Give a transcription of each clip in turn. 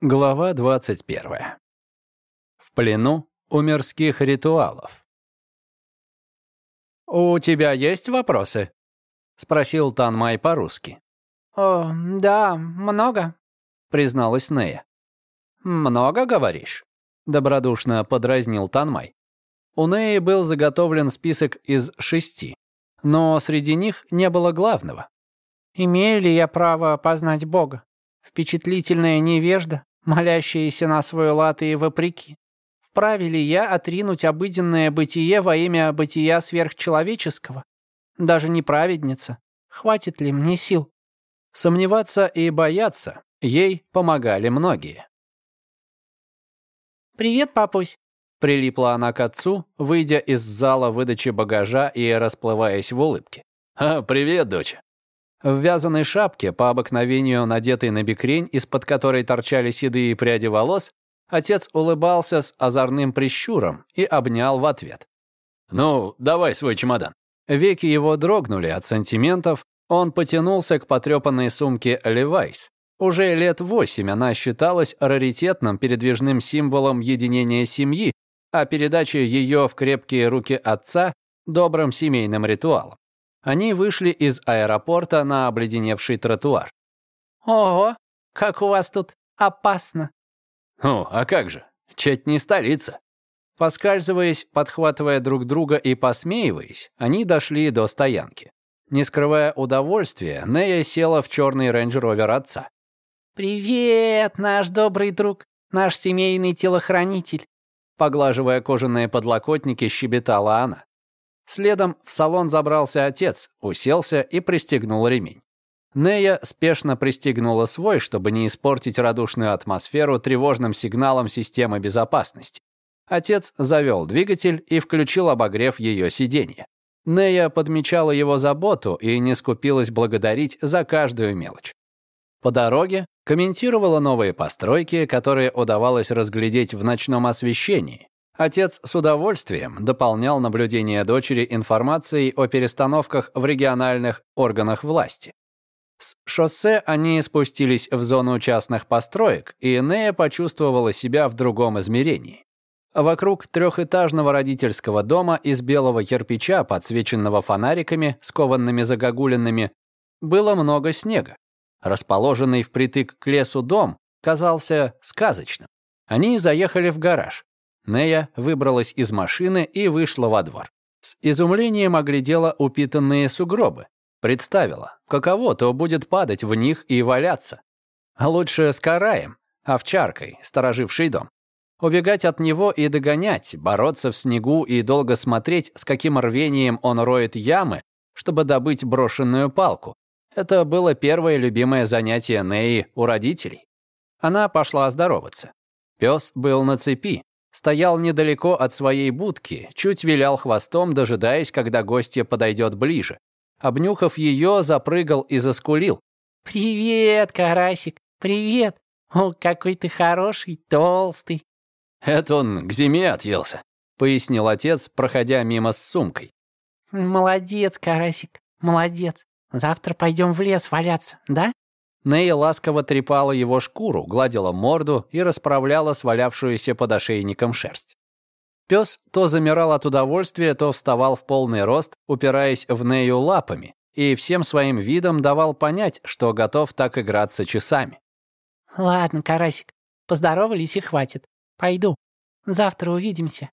Глава 21. В плену у мирских ритуалов. «У тебя есть вопросы?» — спросил Танмай по-русски. «О, да, много», — призналась Нея. «Много, говоришь?» — добродушно подразнил Танмай. У Неи был заготовлен список из шести, но среди них не было главного. «Имею ли я право познать Бога? Впечатлительная невежда, молящиеся на свой лад и вопреки. Вправе ли я отринуть обыденное бытие во имя бытия сверхчеловеческого? Даже не праведница. Хватит ли мне сил? Сомневаться и бояться ей помогали многие. «Привет, папусь!» Прилипла она к отцу, выйдя из зала выдачи багажа и расплываясь в улыбке. «А, привет, доча!» В вязаной шапке, по обыкновению надетой на бекрень, из-под которой торчали седые пряди волос, отец улыбался с озорным прищуром и обнял в ответ. «Ну, давай свой чемодан». Веки его дрогнули от сантиментов, он потянулся к потрепанной сумке «Левайс». Уже лет восемь она считалась раритетным передвижным символом единения семьи, а передача ее в крепкие руки отца — добрым семейным ритуалом. Они вышли из аэропорта на обледеневший тротуар. «Ого, как у вас тут опасно!» «Ну, а как же? Чуть не столица!» Поскальзываясь, подхватывая друг друга и посмеиваясь, они дошли до стоянки. Не скрывая удовольствия, Нея села в черный рейндж-ровер отца. «Привет, наш добрый друг, наш семейный телохранитель!» Поглаживая кожаные подлокотники, щебетала она. Следом в салон забрался отец, уселся и пристегнул ремень. Нея спешно пристегнула свой, чтобы не испортить радушную атмосферу тревожным сигналом системы безопасности. Отец завел двигатель и включил обогрев ее сиденья. Нея подмечала его заботу и не скупилась благодарить за каждую мелочь. По дороге комментировала новые постройки, которые удавалось разглядеть в ночном освещении, Отец с удовольствием дополнял наблюдение дочери информацией о перестановках в региональных органах власти. С шоссе они спустились в зону частных построек, и Нея почувствовала себя в другом измерении. Вокруг трехэтажного родительского дома из белого кирпича, подсвеченного фонариками, скованными загогулинами, было много снега. Расположенный впритык к лесу дом казался сказочным. Они заехали в гараж. Нея выбралась из машины и вышла во двор. С изумлением оглядела упитанные сугробы. Представила, каково то будет падать в них и валяться. А лучше с караем, овчаркой, сторожившей дом. Убегать от него и догонять, бороться в снегу и долго смотреть, с каким рвением он роет ямы, чтобы добыть брошенную палку. Это было первое любимое занятие Неи у родителей. Она пошла здороваться. Пес был на цепи, Стоял недалеко от своей будки, чуть вилял хвостом, дожидаясь, когда гостья подойдет ближе. Обнюхав ее, запрыгал и заскулил. «Привет, карасик, привет! О, какой ты хороший, толстый!» «Это он к зиме отъелся», — пояснил отец, проходя мимо с сумкой. «Молодец, карасик, молодец. Завтра пойдем в лес валяться, да?» Нея ласково трепала его шкуру, гладила морду и расправляла свалявшуюся под ошейником шерсть. Пес то замирал от удовольствия, то вставал в полный рост, упираясь в Нею лапами, и всем своим видом давал понять, что готов так играться часами. «Ладно, Карасик, поздоровались и хватит. Пойду. Завтра увидимся».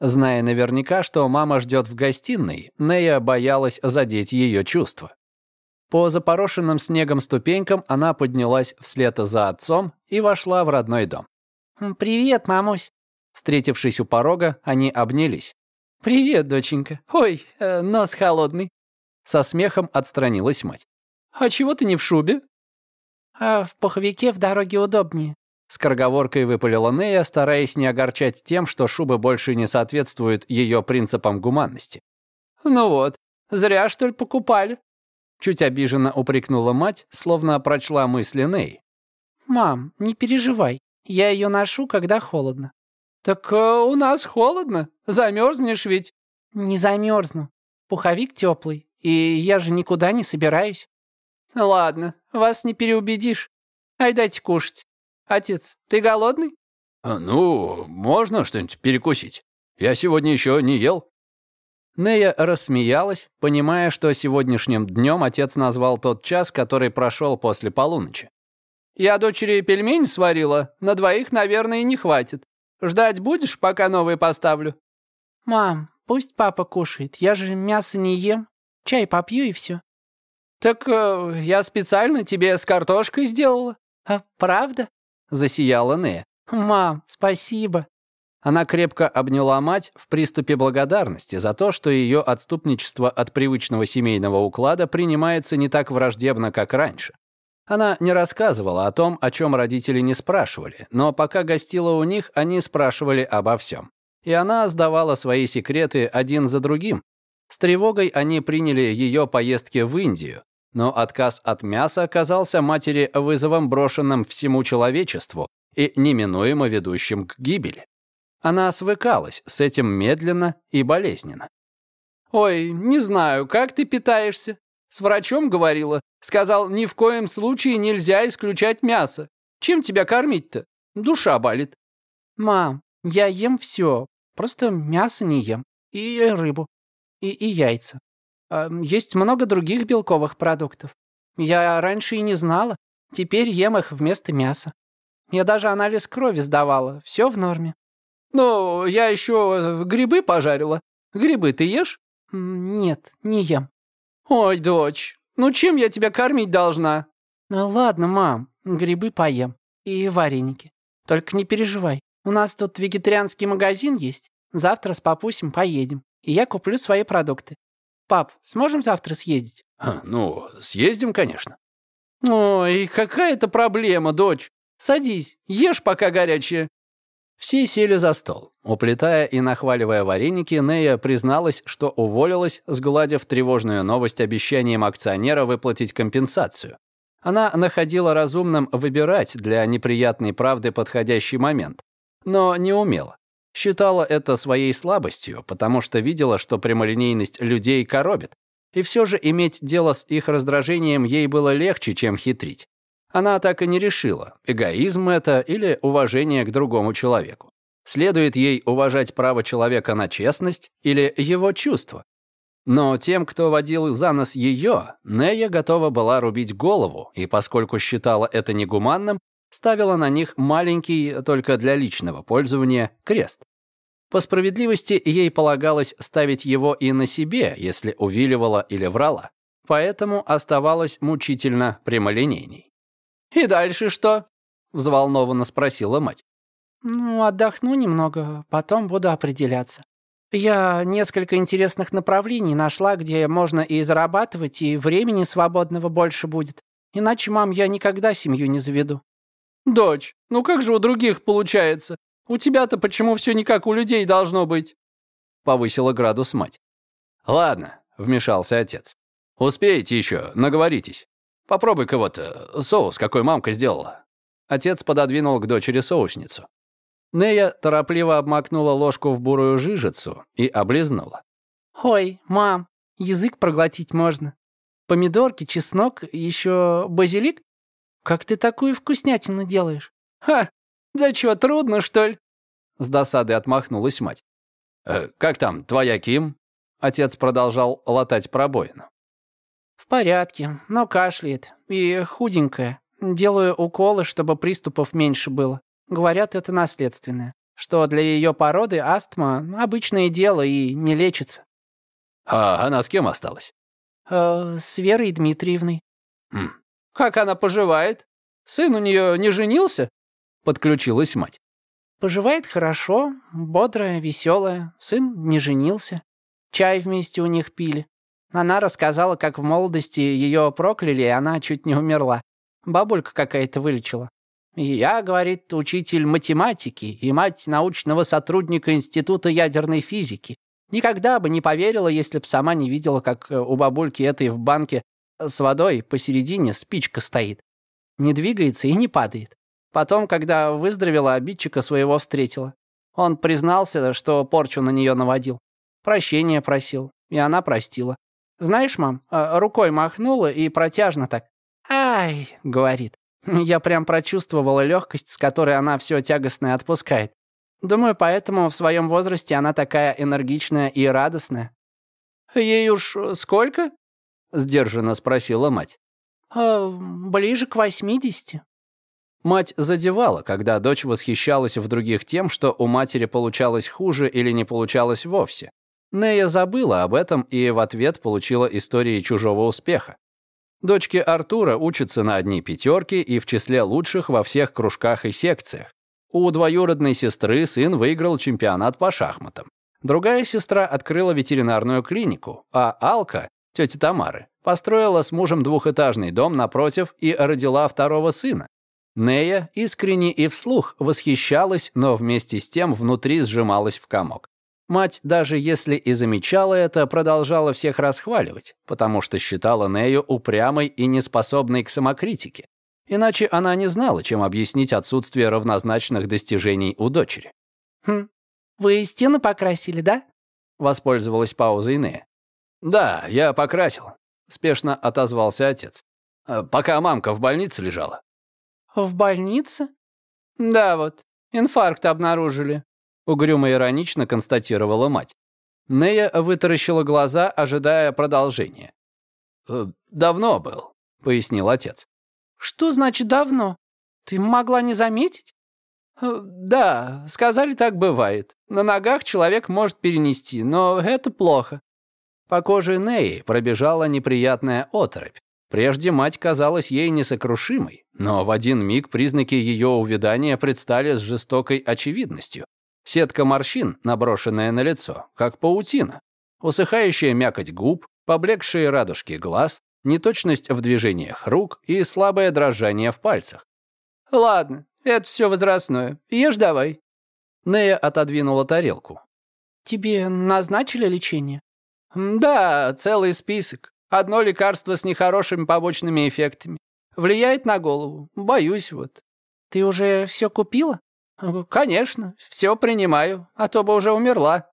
Зная наверняка, что мама ждет в гостиной, Нея боялась задеть ее чувства. По запорошенным снегом ступенькам она поднялась вслед за отцом и вошла в родной дом. «Привет, мамусь!» Встретившись у порога, они обнялись. «Привет, доченька. Ой, э, нос холодный». Со смехом отстранилась мать. «А чего ты не в шубе?» «А в пуховике в дороге удобнее». Скороговоркой выпалила Нея, стараясь не огорчать тем, что шубы больше не соответствуют ее принципам гуманности. «Ну вот, зря, что ли, покупали?» Чуть обиженно упрекнула мать, словно прочла мысли Ней. «Мам, не переживай, я ее ношу, когда холодно». «Так э, у нас холодно, замерзнешь ведь». «Не замерзну. Пуховик теплый, и я же никуда не собираюсь». «Ладно, вас не переубедишь. Ай, дайте кушать». Отец, ты голодный? А, ну, можно что-нибудь перекусить? Я сегодня еще не ел. Нея рассмеялась, понимая, что сегодняшним днем отец назвал тот час, который прошел после полуночи. «Я дочери пельмень сварила, на двоих, наверное, не хватит. Ждать будешь, пока новые поставлю?» «Мам, пусть папа кушает, я же мясо не ем. Чай попью и все». «Так э, я специально тебе с картошкой сделала». «А правда?» — засияла Нея. «Мам, спасибо». Она крепко обняла мать в приступе благодарности за то, что ее отступничество от привычного семейного уклада принимается не так враждебно, как раньше. Она не рассказывала о том, о чем родители не спрашивали, но пока гостила у них, они спрашивали обо всем. И она сдавала свои секреты один за другим. С тревогой они приняли ее поездки в Индию, но отказ от мяса оказался матери вызовом, брошенным всему человечеству и неминуемо ведущим к гибели. Она свыкалась с этим медленно и болезненно. «Ой, не знаю, как ты питаешься?» С врачом говорила. Сказал, ни в коем случае нельзя исключать мясо. Чем тебя кормить-то? Душа болит. Мам, я ем все. Просто мясо не ем. И рыбу. И, и яйца. А, есть много других белковых продуктов. Я раньше и не знала. Теперь ем их вместо мяса. Я даже анализ крови сдавала. Все в норме. «Ну, я еще грибы пожарила. Грибы ты ешь?» «Нет, не ем». «Ой, дочь, ну чем я тебя кормить должна?» «Ну ладно, мам, грибы поем. И вареники. Только не переживай. У нас тут вегетарианский магазин есть. Завтра с папусем поедем. И я куплю свои продукты. Пап, сможем завтра съездить?» а, «Ну, съездим, конечно». «Ой, какая это проблема, дочь. Садись, ешь пока горячее. Все сели за стол. Уплетая и нахваливая вареники, Нея призналась, что уволилась, сгладив тревожную новость обещанием акционера выплатить компенсацию. Она находила разумным выбирать для неприятной правды подходящий момент, но не умела. Считала это своей слабостью, потому что видела, что прямолинейность людей коробит, и все же иметь дело с их раздражением ей было легче, чем хитрить. Она так и не решила, эгоизм это или уважение к другому человеку. Следует ей уважать право человека на честность или его чувства. Но тем, кто водил за нос ее, Нея готова была рубить голову, и поскольку считала это негуманным, ставила на них маленький, только для личного пользования, крест. По справедливости ей полагалось ставить его и на себе, если увиливала или врала. Поэтому оставалась мучительно прямолинейней. «И дальше что?» — взволнованно спросила мать. «Ну, отдохну немного, потом буду определяться. Я несколько интересных направлений нашла, где можно и зарабатывать, и времени свободного больше будет. Иначе, мам, я никогда семью не заведу». «Дочь, ну как же у других получается? У тебя-то почему все не как у людей должно быть?» Повысила градус мать. «Ладно», — вмешался отец. «Успеете еще, наговоритесь. Попробуй кого-то, соус, какой мамка сделала». Отец пододвинул к дочери соусницу. Нея торопливо обмакнула ложку в бурую жижицу и облизнула. «Ой, мам, язык проглотить можно. Помидорки, чеснок, еще базилик? Как ты такую вкуснятину делаешь?» «Ха, да чё, трудно, что ли?» С досады отмахнулась мать. «Э, «Как там, твоя Ким?» Отец продолжал латать пробоину. «В порядке, но кашляет. И худенькая. Делаю уколы, чтобы приступов меньше было. Говорят, это наследственное. Что для ее породы астма – обычное дело и не лечится». «А она с кем осталась?» э, «С Верой Дмитриевной». Хм. «Как она поживает? Сын у нее не женился?» Подключилась мать. «Поживает хорошо, бодрая, веселая. Сын не женился. Чай вместе у них пили. Она рассказала, как в молодости ее прокляли, и она чуть не умерла. Бабулька какая-то вылечила. Я, говорит, учитель математики и мать научного сотрудника Института ядерной физики. Никогда бы не поверила, если б сама не видела, как э, у бабульки этой в банке с водой посередине спичка стоит. Не двигается и не падает. Потом, когда выздоровела, обидчика своего встретила. Он признался, что порчу на нее наводил. Прощения просил, и она простила. Знаешь, мам, э, рукой махнула и протяжно так. «Ай!» — говорит. Я прям прочувствовала легкость, с которой она все тягостное отпускает. Думаю, поэтому в своем возрасте она такая энергичная и радостная. «Ей уж сколько?» — сдержанно спросила мать. «Э, «Ближе к восьмидесяти». Мать задевала, когда дочь восхищалась в других тем, что у матери получалось хуже или не получалось вовсе. Нея забыла об этом и в ответ получила истории чужого успеха. Дочки Артура учатся на одни пятерки и в числе лучших во всех кружках и секциях. У двоюродной сестры сын выиграл чемпионат по шахматам. Другая сестра открыла ветеринарную клинику, а Алка, тетя Тамары, построила с мужем двухэтажный дом напротив и родила второго сына. Нея искренне и вслух восхищалась, но вместе с тем внутри сжималась в комок. Мать, даже если и замечала это, продолжала всех расхваливать, потому что считала Нею упрямой и неспособной к самокритике. Иначе она не знала, чем объяснить отсутствие равнозначных достижений у дочери. «Хм, вы стены покрасили, да?» Воспользовалась паузой Нея. «Да, я покрасил», — спешно отозвался отец. «Э, «Пока мамка в больнице лежала». «В больнице?» «Да вот, инфаркт обнаружили», — угрюмо иронично констатировала мать. Нея вытаращила глаза, ожидая продолжения. «Э, «Давно был», — пояснил отец. «Что значит давно? Ты могла не заметить?» Э, «Да, сказали, так бывает. На ногах человек может перенести, но это плохо». По коже Неи пробежала неприятная оторопь. Прежде мать казалась ей несокрушимой, но в один миг признаки ее увядания предстали с жестокой очевидностью. Сетка морщин, наброшенная на лицо, как паутина. Усыхающая мякоть губ, поблекшие радужки глаз, неточность в движениях рук и слабое дрожание в пальцах. «Ладно, это все возрастное. Ешь давай». Нея отодвинула тарелку. «Тебе назначили лечение?» «Да, целый список. Одно лекарство с нехорошими побочными эффектами. Влияет на голову. Боюсь вот». «Ты уже все купила?» «Конечно, все принимаю, а то бы уже умерла».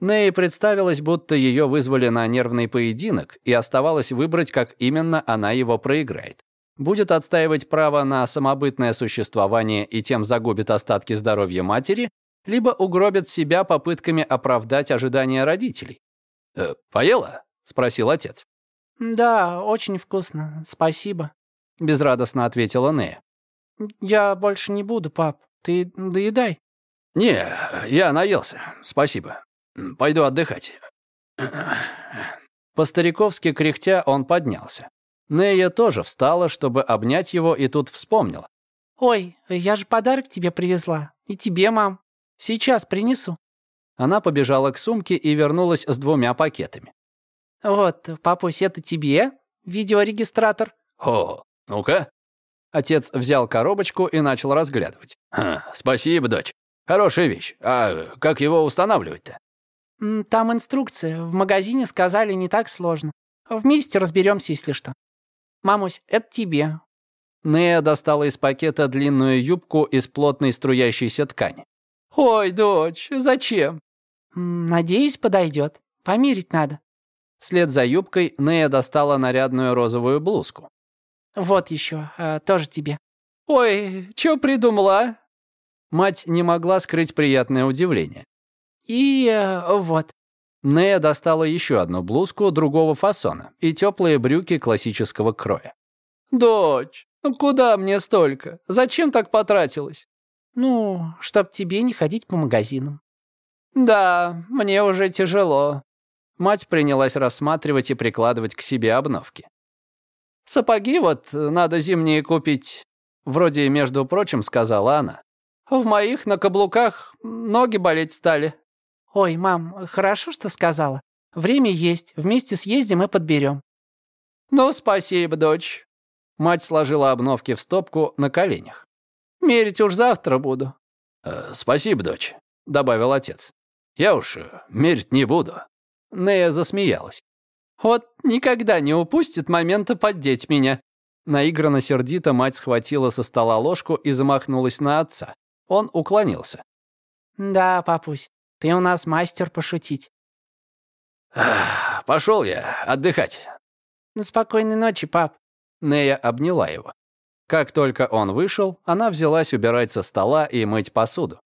Ней представилось, будто ее вызвали на нервный поединок, и оставалось выбрать, как именно она его проиграет будет отстаивать право на самобытное существование и тем загубит остатки здоровья матери, либо угробит себя попытками оправдать ожидания родителей. «Э, «Поела?» — спросил отец. «Да, очень вкусно, спасибо», — безрадостно ответила Нея. «Я больше не буду, пап. Ты доедай». «Не, я наелся, спасибо. Пойду отдыхать». По-стариковски кряхтя он поднялся. Нея тоже встала, чтобы обнять его, и тут вспомнила. «Ой, я же подарок тебе привезла. И тебе, мам. Сейчас принесу». Она побежала к сумке и вернулась с двумя пакетами. «Вот, папусь, это тебе, видеорегистратор». «О, ну-ка». Отец взял коробочку и начал разглядывать. «Спасибо, дочь. Хорошая вещь. А как его устанавливать-то?» «Там инструкция. В магазине сказали, не так сложно. Вместе разберемся, если что». «Мамусь, это тебе». Нея достала из пакета длинную юбку из плотной струящейся ткани. «Ой, дочь, зачем?» «Надеюсь, подойдет. Померить надо». Вслед за юбкой Нея достала нарядную розовую блузку. «Вот еще, э, тоже тебе». «Ой, что придумала, а?» Мать не могла скрыть приятное удивление. «И э, вот». Нея достала еще одну блузку другого фасона и теплые брюки классического кроя. «Дочь, ну куда мне столько? Зачем так потратилась?» «Ну, чтоб тебе не ходить по магазинам». «Да, мне уже тяжело». Мать принялась рассматривать и прикладывать к себе обновки. «Сапоги вот надо зимние купить», — вроде, между прочим, сказала она. «В моих на каблуках ноги болеть стали». «Ой, мам, хорошо, что сказала. Время есть, вместе съездим и подберем». «Ну, спасибо, дочь». Мать сложила обновки в стопку на коленях. «Мерить уж завтра буду». «Э, «Спасибо, дочь», — добавил отец. «Я уж э, мерить не буду». Нея засмеялась. «Вот никогда не упустит момента поддеть меня». Наигранно сердито мать схватила со стола ложку и замахнулась на отца. Он уклонился. «Да, папусь, ты у нас мастер пошутить. Пошел я отдыхать. Ну, спокойной ночи, пап. Нея обняла его. Как только он вышел, она взялась убирать со стола и мыть посуду.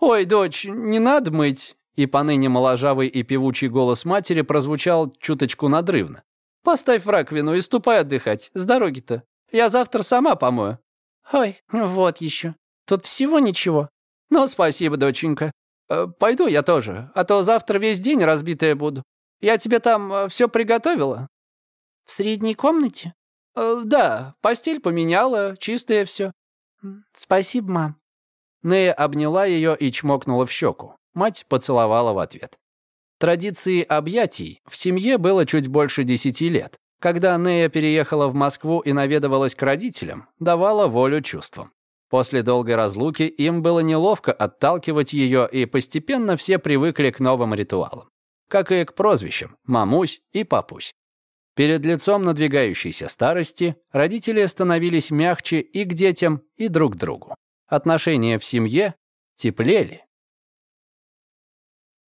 «Ой, дочь, не надо мыть!» И поныне моложавый и певучий голос матери прозвучал чуточку надрывно. «Поставь в раковину и ступай отдыхать. С дороги-то. Я завтра сама помою». «Ой, вот еще. Тут всего ничего». «Ну, спасибо, доченька. Э, пойду я тоже, а то завтра весь день разбитая буду. Я тебе там э, все приготовила». «В средней комнате?» э, «Да, постель поменяла, чистое все». «Спасибо, мам». Нея обняла ее и чмокнула в щеку. Мать поцеловала в ответ. Традиции объятий в семье было чуть больше десяти лет. Когда Нея переехала в Москву и наведывалась к родителям, давала волю чувствам. После долгой разлуки им было неловко отталкивать ее, и постепенно все привыкли к новым ритуалам. Как и к прозвищам «мамусь» и «папусь». Перед лицом надвигающейся старости родители становились мягче и к детям, и друг к другу. Отношения в семье теплели,